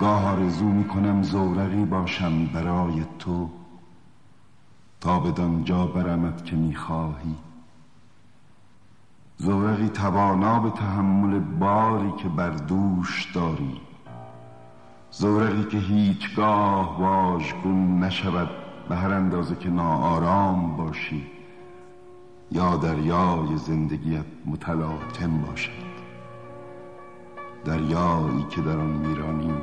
گاه آرزو می کنم زورقی باشم برای تو تا بدانجا برمت که می‌خواهی. زورقی توانا به تحمل باری که بر دوش داری. زورقی که هیچگاه واژگون نشود به هر اندازه که ناآرام باشی یا دریای زندگیت متلاطم باشد. دریایی که در آن میرانیم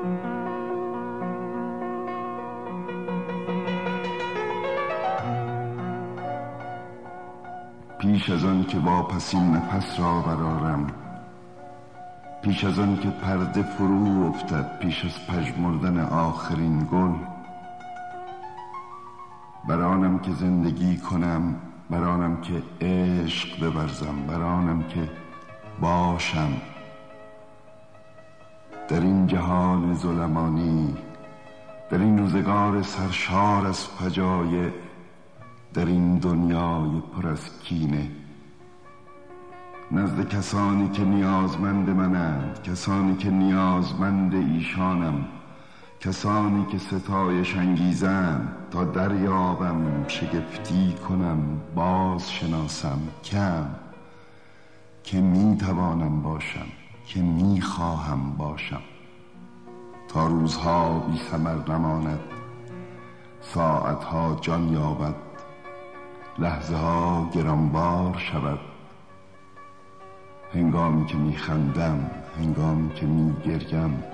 پیش از آن که واپسین نفس را برارم پیش از آن که پرده فرو افتد پیش از پژمردن آخرین گل برانم که زندگی کنم برانم که عشق بورزم برانم که باشم. در این جهان ظلمانی در این روزگار سرشار از فجایع در این دنیای پر از کینه. نزد کسانی که نیازمند منند کسانی که نیازمند ایشانم کسانی که ستایش انگیزند تا دریابم شگفتی کنم باز شناسم کم که می توانم باشم. که می خواهم باشم. تا روزها بی سمر نماند ساعتها جان یابد لحظه ها گرانبار شود. هنگامی که میخندم هنگامی که میگریم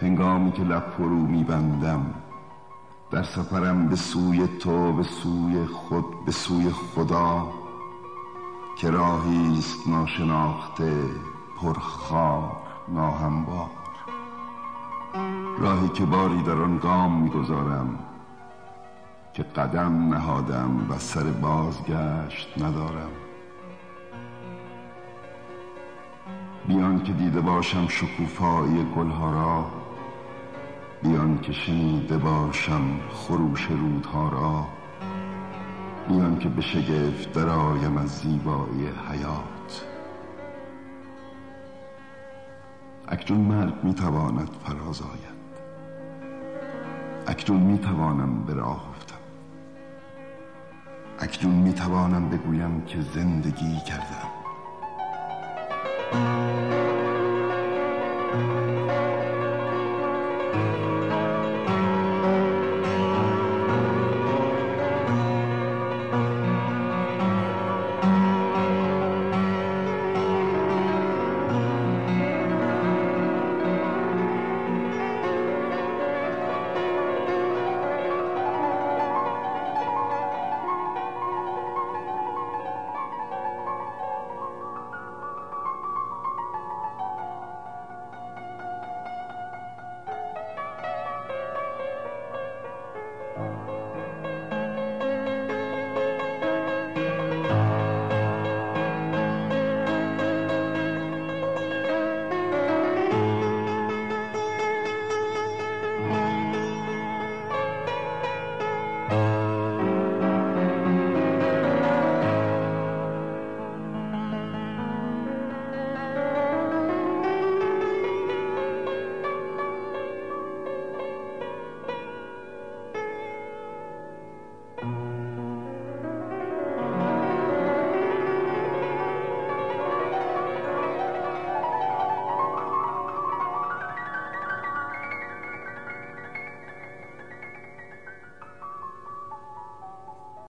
هنگامی که لب فرو میبندم در سفرم به سوی تو به سوی خود به سوی خدا که راهی است ناشناخته پرخار ناهموار راهی که باری در آن گام می‌گذارم که قدم نهادم و سر بازگشت ندارم. بیان که دیده باشم شکوفایی گلها را بیان که شنیده باشم خروش رودها را بیان که به شگفت درآیم از زیبایی حیات. اکنون مرگ می‌تواند فراز آید. اکنون می‌توانم به راه افتم. اکنون می‌توانم بگویم که زندگی کردم.